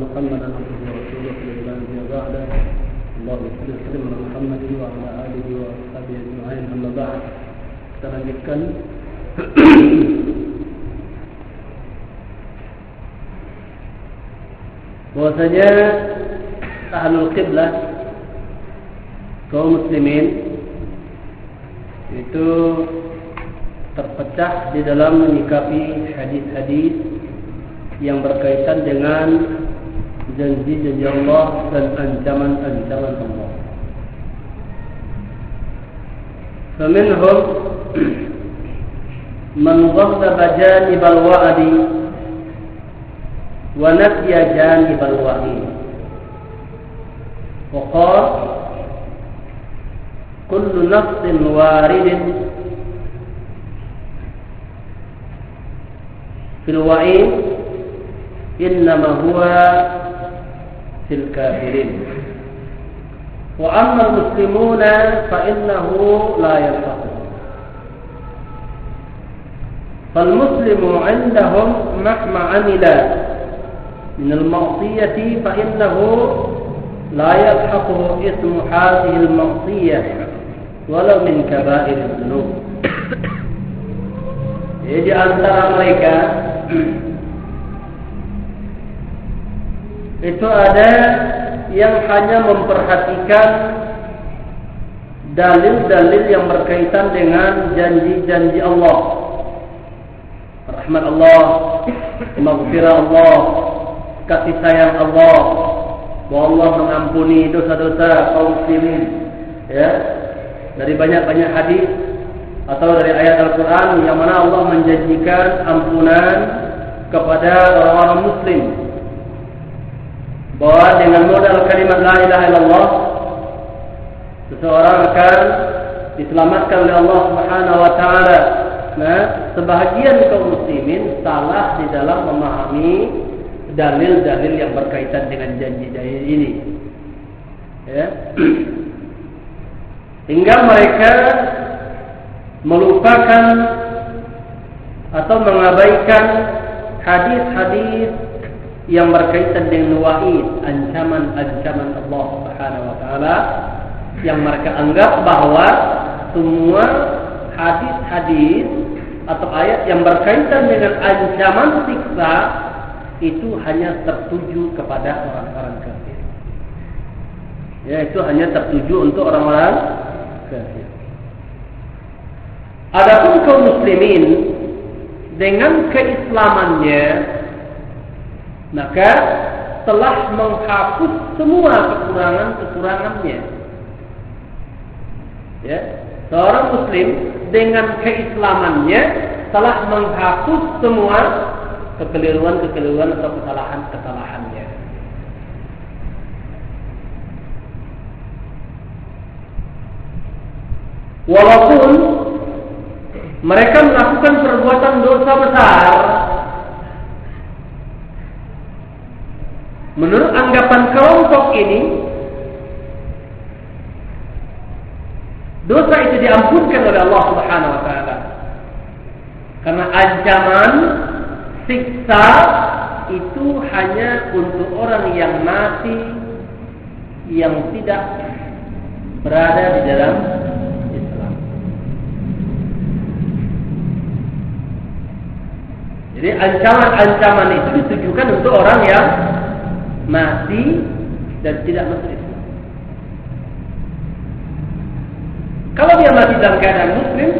محمدا عبده ورسوله لا نبي بعده اللهم صل وسلم على محمد وعلى آله وأصحابه أجمعين أما بعد kita lanjutkan bahwasanya ahlul qiblah kaum muslimin itu terpecah di dalam menyikapi hadis-hadis yang berkaitan dengan janji-janji Allah dan ancaman-ancaman Allah. فمنهم من غضب جانب الوعد ونفي جانب الوعيد وقال كل نص وارد في الوعيد إنما هو في الكافرين. وأما المسلمون فإنه لا يلحقهم فالمسلم عندهم مهما عمل من المعصية فإنه لا يلحقه اسم هذه المعصية ولو من كبائر الذنوب. Jadi antara mereka itu ada yang hanya memperhatikan dalil-dalil yang berkaitan dengan janji-janji Allah. Rahmat Allah, maghfirah Allah, kasih sayang Allah, bahwa Allah mengampuni dosa-dosa kaum muslimin. Ya. Dari banyak-banyak hadis atau dari ayat Al-Qur'an yang mana Allah menjanjikan ampunan kepada orang-orang muslim bahwa dengan modal kalimat la ilaha illallah seseorang akan diselamatkan oleh Allah Subhanahu wa taala. Nah, sebahagian kaum muslimin salah di dalam memahami dalil-dalil yang berkaitan dengan janji-janji ini. Ya. Hingga mereka melupakan atau mengabaikan hadis-hadis yang berkaitan dengan wa'id, ancaman-ancaman Allah Subhanahu wa taala yang mereka anggap bahwa semua hadis-hadis atau ayat yang berkaitan dengan ancaman siksa itu hanya tertuju kepada orang-orang kafir. Ya, itu hanya tertuju untuk orang-orang kafir. Adapun kaum muslimin dengan keislamannya maka telah menghapus semua kekurangan-kekurangannya. Ya, seorang muslim dengan keislamannya telah menghapus semua kekeliruan-kekeliruan atau kesalahan-kesalahannya. Walaupun mereka melakukan perbuatan dosa besar, menurut anggapan kelompok ini, dosa itu diampunkan oleh Allah Subhanahu wa taala. Karena ancaman siksa itu hanya untuk orang yang mati yang tidak berada di dalam Jadi ancaman-ancaman itu ditujukan untuk orang yang mati dan tidak masuk Islam. Kalau dia mati dalam keadaan muslim,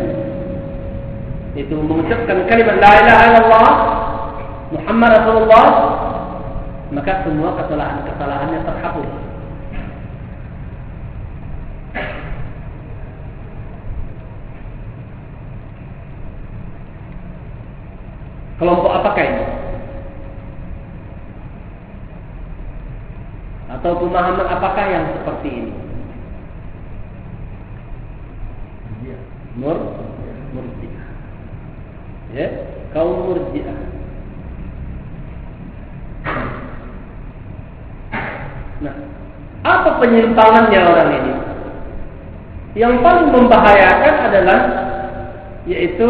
itu mengucapkan kalimat la ilaha illallah Muhammad Rasulullah maka semua kesalahan-kesalahannya terhapus. Kelompok apakah ini? Atau pemahaman apakah yang seperti ini? Mur, murjiah. Ya, kaum murjiah. Nah, apa penyimpangannya orang ini? Yang paling membahayakan adalah yaitu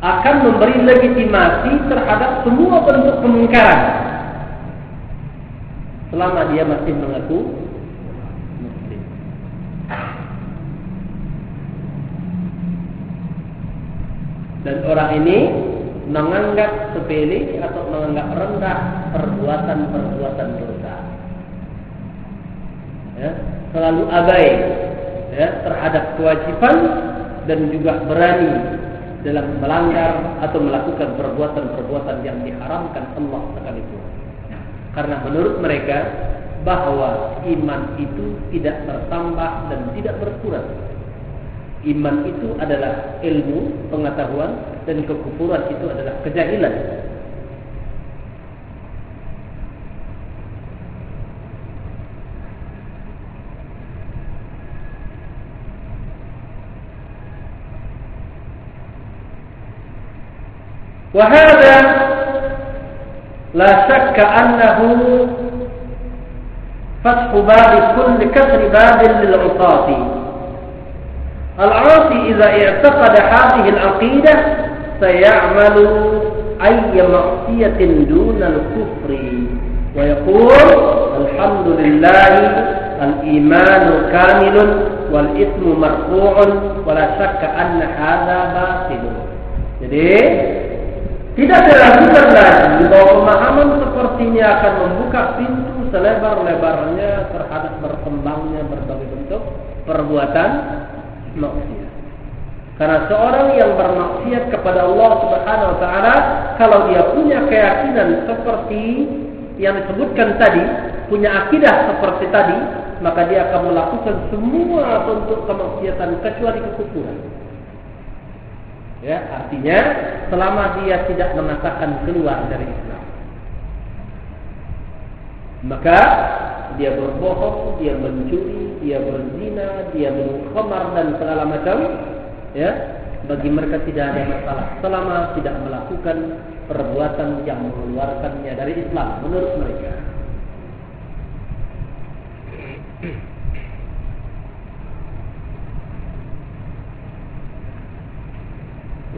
akan memberi legitimasi terhadap semua bentuk kemungkaran selama dia masih mengaku muslim. Dan orang ini menganggap sepele atau menganggap rendah perbuatan-perbuatan dosa. Ya, selalu abai ya, terhadap kewajiban dan juga berani dalam melanggar atau melakukan perbuatan-perbuatan yang diharamkan Allah sekalipun. Karena menurut mereka bahwa iman itu tidak bertambah dan tidak berkurang. Iman itu adalah ilmu, pengetahuan dan kekufuran itu adalah kejahilan. وهذا لا شك أنه فتح باب كل كسر باب للعصاة. العاصي إذا اعتقد هذه العقيدة سيعمل أي معصية دون الكفر ويقول الحمد لله الإيمان كامل والإثم مرفوع ولا شك أن هذا باطل. jadi Tidak diragukan lagi bahwa pemahaman seperti ini akan membuka pintu selebar-lebarnya terhadap berkembangnya berbagai bentuk perbuatan maksiat. Karena seorang yang bermaksiat kepada Allah Subhanahu wa taala kalau dia punya keyakinan seperti yang disebutkan tadi, punya akidah seperti tadi, maka dia akan melakukan semua bentuk kemaksiatan kecuali kekufuran. Ya, artinya selama dia tidak mengatakan keluar dari Islam. Maka dia berbohong, dia mencuri, dia berzina, dia minum dan segala macam, ya, bagi mereka tidak ada masalah selama tidak melakukan perbuatan yang mengeluarkannya dari Islam menurut mereka.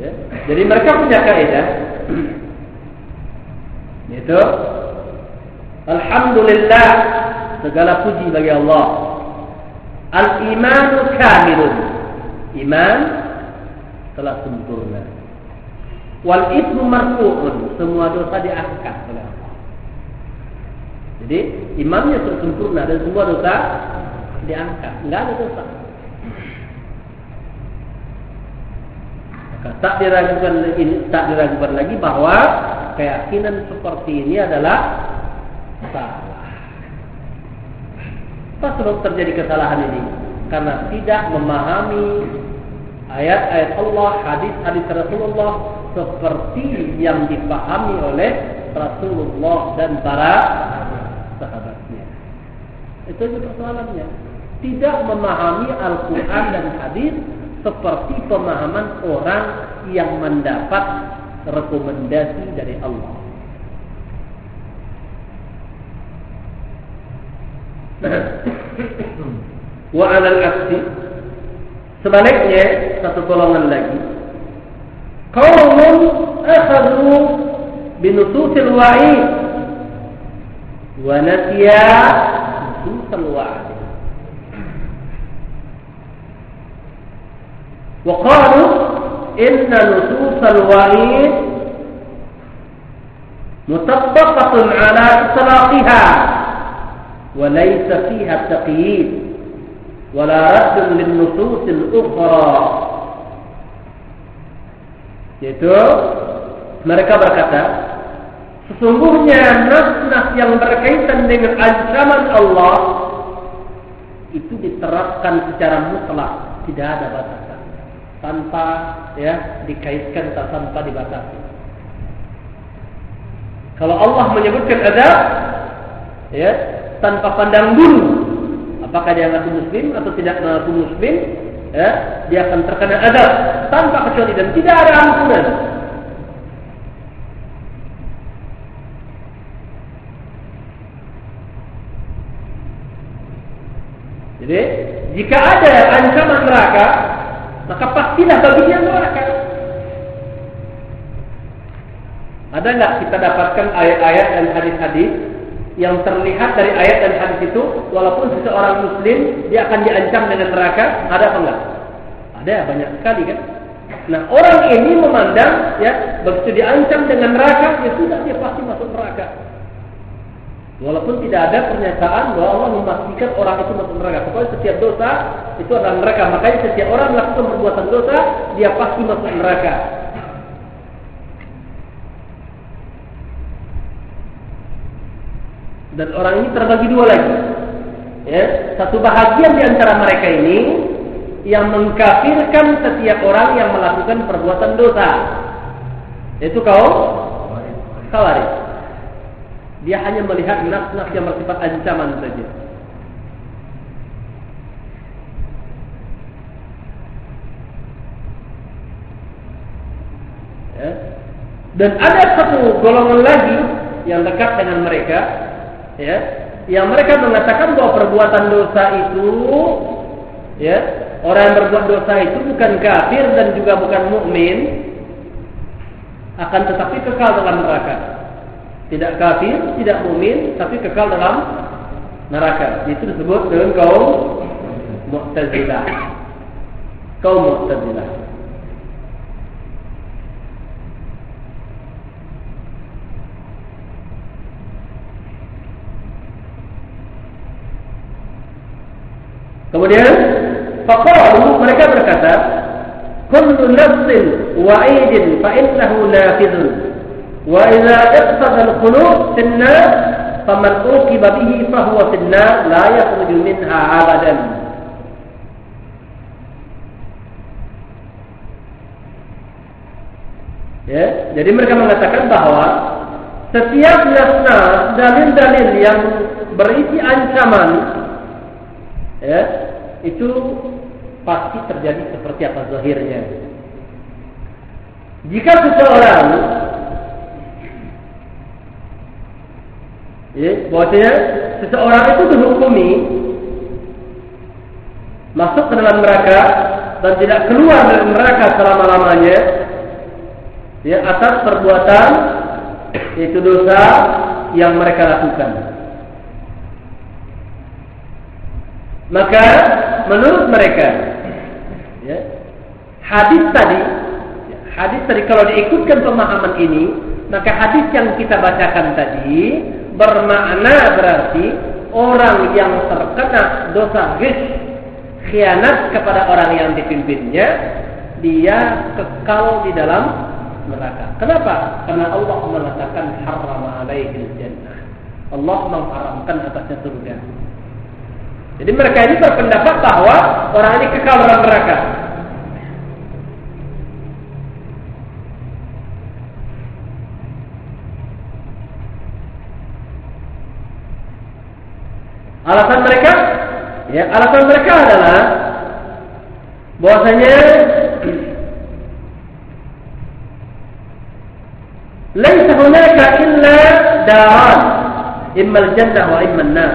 Ya. Jadi mereka punya kaidah yaitu Alhamdulillah segala puji bagi Allah. Al-imanu kamilun. Iman telah sempurna. Wal ismu marfu'un. Semua dosa diangkat oleh Allah. Jadi imannya sempurna dan semua dosa diangkat. Enggak ada dosa. Tak diragukan ini tak diragukan lagi bahwa keyakinan seperti ini adalah salah. Apa terjadi kesalahan ini? Karena tidak memahami ayat-ayat Allah, hadis-hadis Rasulullah seperti yang dipahami oleh Rasulullah dan para sahabatnya. Itu juga persoalannya. Tidak memahami Al-Quran dan hadis seperti pemahaman orang yang mendapat rekomendasi dari Allah. Wa alal aksi sebaliknya satu golongan lagi qaumun akhadhu binususil wa'id wa nasiya nususil wa'id وقالوا inna nususal wa'id mutabbaqatun ala itlaqiha وليس فيها fiha ولا رد la raddun lin nususil yaitu mereka berkata sesungguhnya nas-nas yang berkaitan dengan ancaman Allah itu diterapkan secara mutlak tidak ada batas tanpa ya dikaitkan tanpa dibatasi. Kalau Allah menyebutkan adab ya tanpa pandang bulu apakah dia mengaku muslim atau tidak mengaku muslim ya dia akan terkena adab tanpa kecuali dan tidak ada ampunan. Jadi jika ada ancaman neraka maka pastilah bagi dia neraka. Ada nggak kita dapatkan ayat-ayat dan hadis-hadis yang terlihat dari ayat dan hadis itu, walaupun seseorang Muslim dia akan diancam dengan neraka, ada apa enggak? Ada banyak sekali kan. Nah orang ini memandang ya begitu diancam dengan neraka, ya sudah dia pasti masuk neraka. Walaupun tidak ada pernyataan bahwa Allah memastikan orang itu masuk neraka. Pokoknya setiap dosa itu adalah neraka. Makanya setiap orang melakukan perbuatan dosa, dia pasti masuk neraka. Dan orang ini terbagi dua lagi. Ya, satu bahagian di antara mereka ini yang mengkafirkan setiap orang yang melakukan perbuatan dosa. Itu kaum Khawarij. Dia hanya melihat nas-nas yang bersifat ancaman saja. Ya. Dan ada satu golongan lagi yang dekat dengan mereka, ya, yang mereka mengatakan bahwa perbuatan dosa itu, ya, orang yang berbuat dosa itu bukan kafir dan juga bukan mukmin, akan tetapi kekal dalam neraka tidak kafir, tidak mukmin, tapi kekal dalam neraka. Itu disebut dengan kaum Mu'tazilah. Kaum Mu'tazilah. Kemudian faqalu mereka berkata, "Kullu nafsin wa'idin fa innahu nafidun." Wa idza iqtada al-qulub faman uqiba bihi fa huwa la yakhruju minha abadan. Ya, jadi mereka mengatakan bahwa setiap nas dalil-dalil yang berisi ancaman ya, itu pasti terjadi seperti apa zahirnya. Jika seseorang Ya, bahwasanya seseorang itu dihukumi masuk ke dalam neraka dan tidak keluar dari neraka selama-lamanya ya atas perbuatan itu dosa yang mereka lakukan. Maka menurut mereka ya, hadis tadi hadis tadi kalau diikutkan pemahaman ini maka hadis yang kita bacakan tadi bermakna berarti orang yang terkena dosa ghis khianat kepada orang yang dipimpinnya dia kekal di dalam neraka. Kenapa? Karena Allah mengatakan haram alaihi jannah. Allah mengharamkan atasnya surga. Jadi mereka ini berpendapat bahwa orang ini kekal dalam neraka. Alasan mereka ya, alasan mereka adalah bahwasanya laisa hunaka illa daran imma al-jannah wa imma an-nar.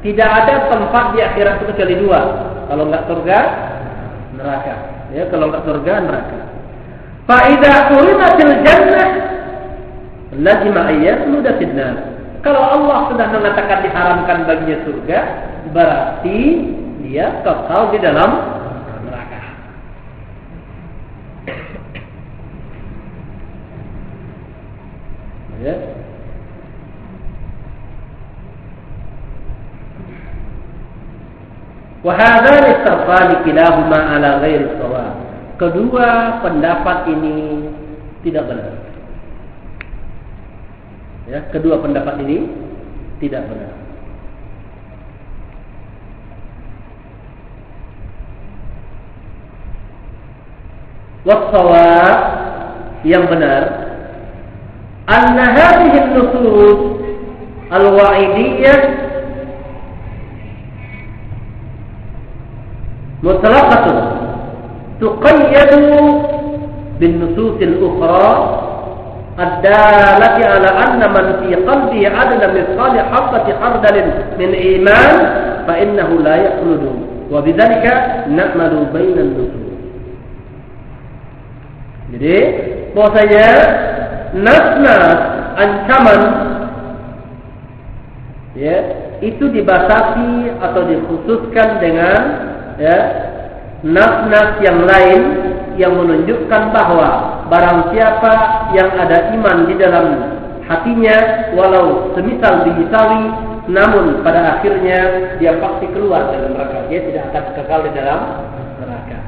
Tidak ada tempat di akhirat itu kecuali dua. Kalau enggak surga, neraka. Ya, kalau enggak surga, neraka. Fa idza urimatil jannah lazima ayyatu fid nar. Kalau Allah sudah mengatakan diharamkan baginya surga, berarti dia kekal di dalam neraka. Ya. Wahadani sarfani kilahuma ala ghairi Kedua pendapat ini tidak benar. Ya, kedua pendapat ini tidak benar. Wasawab yang benar anna hadhihi an-nusus al-wa'idiyyah mutlaqatun tuqayyadu bin nusus al-ukhra ad-dalati ala iman la jadi bahwasanya nas-nas ancaman ya itu dibatasi atau dikhususkan dengan ya nas-nas yang lain yang menunjukkan bahwa barang siapa yang ada iman di dalam hatinya walau semisal dihisawi namun pada akhirnya dia pasti keluar dari neraka. Dia tidak akan kekal di dalam neraka.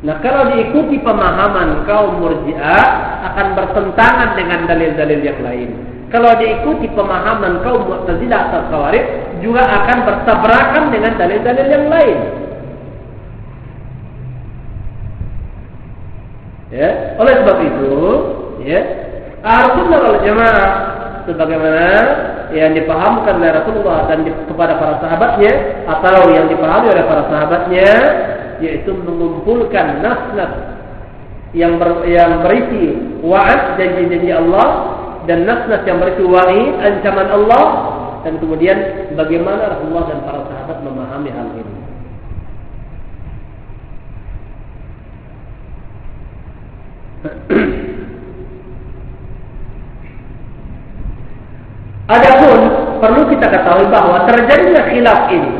Nah kalau diikuti pemahaman kaum murji'ah akan bertentangan dengan dalil-dalil yang lain. Kalau diikuti pemahaman kaum mu'tazilah atau khawarij juga akan bertabrakan dengan dalil-dalil yang lain ya. Oleh sebab itu ya Ahlu wal Jamaah sebagaimana yang dipahamkan oleh Rasulullah dan di, kepada para sahabatnya atau yang dipahami oleh para sahabatnya yaitu mengumpulkan nas-nas yang ber, yang berisi wa'ad janji-janji Allah dan nas-nas yang berisi wa'id ancaman Allah dan kemudian bagaimana Rasulullah dan para sahabat memahami hal ini. Adapun perlu ketahui bahwa terjadinya khilaf ini,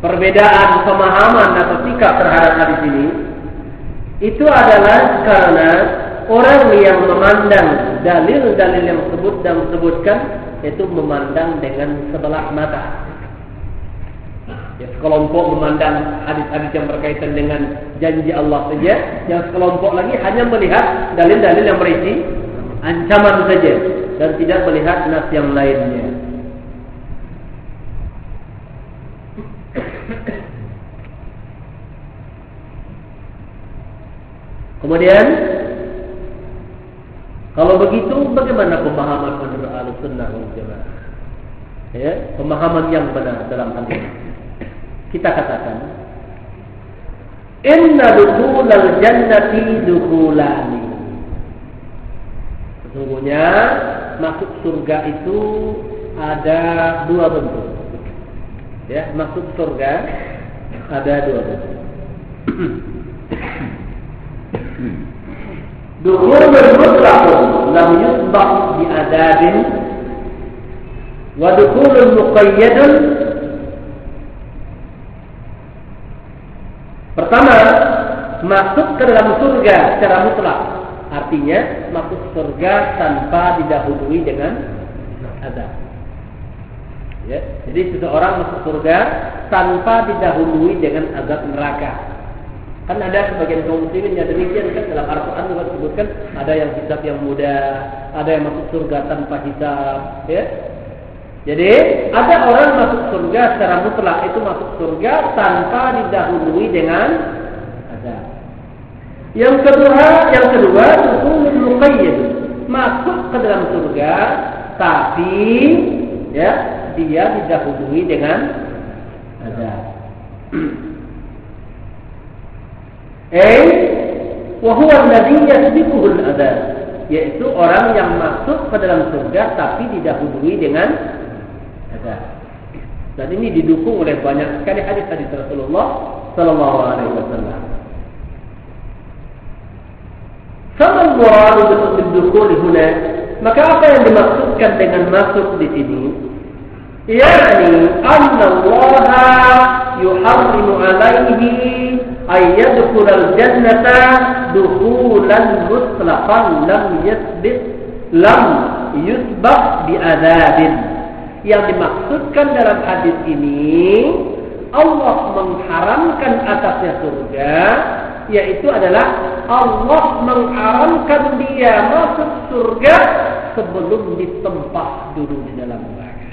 perbedaan pemahaman atau sikap terhadap hadis ini, itu adalah karena orang yang memandang dalil-dalil yang sebut dan sebutkan itu memandang dengan sebelah mata. Ya, sekelompok memandang hadis-hadis yang berkaitan dengan janji Allah saja, yang sekelompok lagi hanya melihat dalil-dalil yang berisi ancaman saja dan tidak melihat nas yang lainnya. Kemudian kalau begitu bagaimana pemahaman menurut Ahlussunnah wal Jamaah? Ya, pemahaman yang benar dalam hal ini. Kita katakan Inna dukhulal jannati dukhulani. Sesungguhnya masuk surga itu ada dua bentuk. Ya, masuk surga ada dua bentuk. Dukhul mutlaqun lam yusbaq bi adabin wa dukhulun Pertama, masuk ke dalam surga secara mutlak Artinya masuk surga tanpa didahului dengan azab. Ya, jadi seseorang masuk surga tanpa didahului dengan azab neraka. Kan ada sebagian kaum muslimin yang demikian kan dalam Al-Qur'an juga disebutkan ada yang hisab yang mudah, ada yang masuk surga tanpa hisab, ya. Jadi ada orang masuk surga secara mutlak itu masuk surga tanpa didahului dengan yang kedua, yang kedua dukhulul masuk ke dalam surga tapi ya dia didahului dengan azab. Eh, wa huwa alladhi yasbiquhu al-azab, yaitu orang yang masuk ke dalam surga tapi didahului dengan azab. Dan ini didukung oleh banyak sekali hadis-hadis Rasulullah sallallahu alaihi wasallam. Sama muradu bidukul huna. Maka apa yang dimaksudkan dengan masuk di sini? Yani anna Allah yuharrimu alaihi ay yadkhul al-jannata dukhulan mutlaqan lam yasbiq lam yusbaq bi adabin. Yang dimaksudkan dalam hadis ini Allah mengharamkan atasnya surga yaitu adalah Allah mengharamkan dia masuk surga sebelum ditempah dulu di dalam neraka.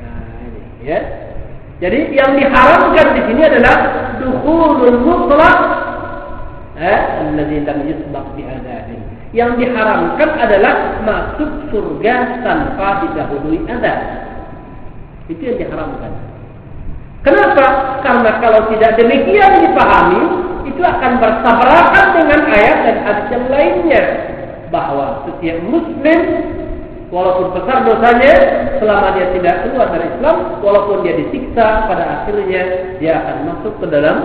Nah, ini ya. Jadi yang diharamkan di sini adalah dukhulul mutlaq eh allazi lam yusbaq bi. Yang diharamkan adalah masuk surga tanpa didahului adab. Itu yang diharamkan. Kenapa? Karena kalau tidak demikian dipahami, itu akan bertabrakan dengan ayat dan hadis yang lainnya bahwa setiap muslim walaupun besar dosanya selama dia tidak keluar dari Islam walaupun dia disiksa pada akhirnya dia akan masuk ke dalam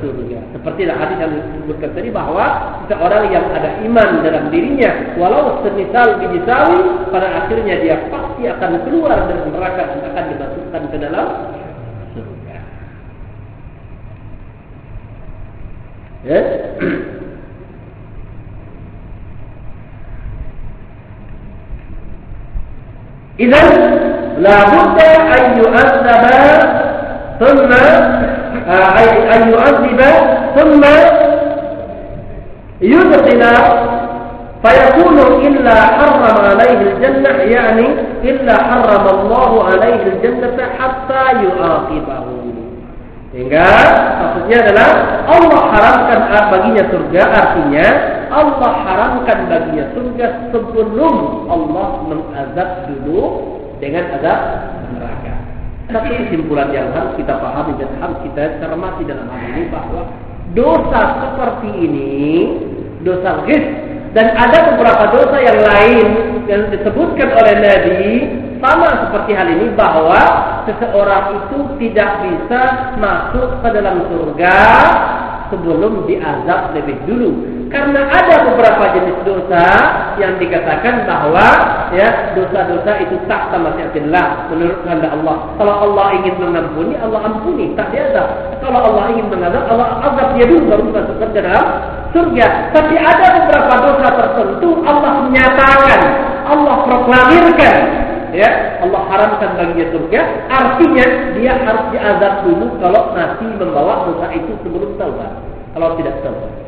surga. Seperti hadis yang disebutkan tadi bahwa seorang yang ada iman dalam dirinya, walau semisal biji sawi, pada akhirnya dia pasti akan keluar dari neraka dan akan dimasukkan ke dalam surga. Ya. la budda an yu'adzaba thumma an yu'adziba thumma yudkhila فيكون إلا حرم عليه الجنة يعني إلا حرم الله عليه الجنة حتى يعاقبه Sehingga maksudnya adalah Allah haramkan baginya surga artinya Allah haramkan baginya surga sebelum Allah mengazab dulu dengan azab neraka. Satu kesimpulan yang harus kita pahami dan harus kita cermati dalam hal ini bahwa dosa seperti ini, dosa ghis dan ada beberapa dosa yang lain yang disebutkan oleh Nabi sama seperti hal ini bahwa seseorang itu tidak bisa masuk ke dalam surga sebelum diazab lebih dulu. Karena ada beberapa jenis dosa yang dikatakan bahwa ya dosa-dosa itu tak sama masyiatillah menurut kehendak Allah. Kalau Allah ingin mengampuni, Allah ampuni, tak diazab. Kalau Allah ingin mengazab, Allah azab dia dulu baru masuk ke dalam surga. Tapi ada beberapa dosa tertentu Allah menyatakan, Allah proklamirkan ya Allah haramkan baginya surga artinya dia harus diazab dulu kalau masih membawa dosa itu sebelum taubat kalau tidak taubat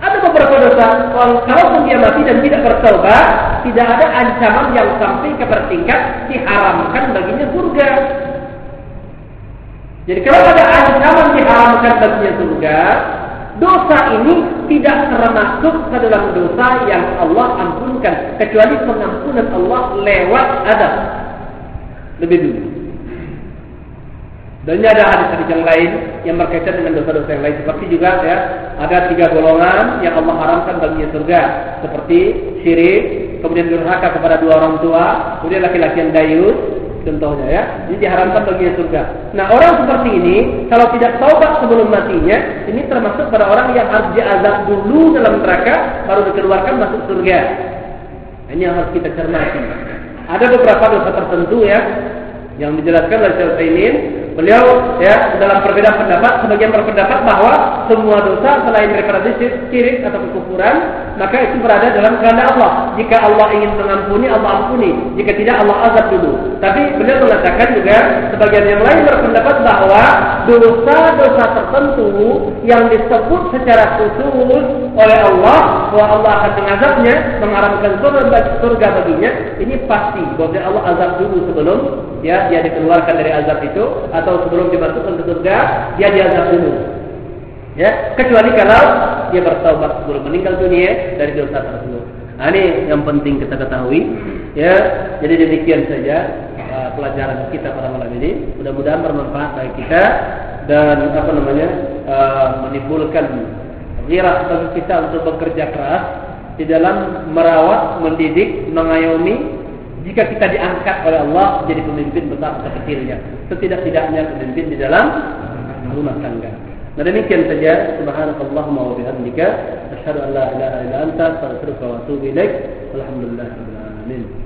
ada beberapa dosa. Kalau dia mati dan tidak bertaubat tidak ada ancaman yang sampai kepada tingkat diharamkan baginya surga. Jadi kalau ada ancaman diharamkan baginya surga dosa ini tidak termasuk ke dalam dosa yang Allah ampunkan. Kecuali pengampunan Allah lewat adab. Lebih dulu. Dan ada hadis-hadis yang lain yang berkaitan dengan dosa-dosa yang lain seperti juga ya ada tiga golongan yang Allah haramkan baginya surga seperti syirik, kemudian durhaka kepada dua orang tua, kemudian laki-laki yang dayus, contohnya ya. Ini diharamkan baginya surga. Nah, orang seperti ini kalau tidak taubat sebelum matinya, ini termasuk pada orang yang harus diazab dulu dalam neraka baru dikeluarkan masuk surga. Ini yang harus kita cermati. Ada beberapa dosa tertentu ya yang dijelaskan oleh ini Beliau ya dalam perbedaan pendapat sebagian berpendapat bahwa semua dosa selain daripada syirik atau kekufuran maka itu berada dalam kehendak Allah. Jika Allah ingin mengampuni Allah ampuni, jika tidak Allah azab dulu. Tapi beliau mengatakan juga sebagian yang lain berpendapat bahwa dosa-dosa tertentu yang disebut secara khusus oleh Allah bahwa Allah akan mengazabnya, mengharamkan surga, surga baginya, ini pasti bahwa Allah azab dulu sebelum ya dia dikeluarkan dari azab itu atau atau sebelum dimasukkan ke surga dia diazab dulu. Ya, kecuali kalau dia bertaubat sebelum meninggal dunia dari dosa tersebut. Nah, ini yang penting kita ketahui. Ya, jadi demikian saja uh, pelajaran kita pada malam ini. Mudah-mudahan bermanfaat bagi kita dan apa namanya uh, menimbulkan ghirah bagi kita untuk bekerja keras di dalam merawat, mendidik, mengayomi jika kita diangkat oleh Allah jadi pemimpin besar kecilnya. Setidak-tidaknya pemimpin di dalam rumah tangga. Nah demikian saja. Subhanakallahumma wa bihamdika. Asyhadu an la ilaha illa anta astaghfiruka wa atubu ilaik. Alhamdulillahirabbil alamin.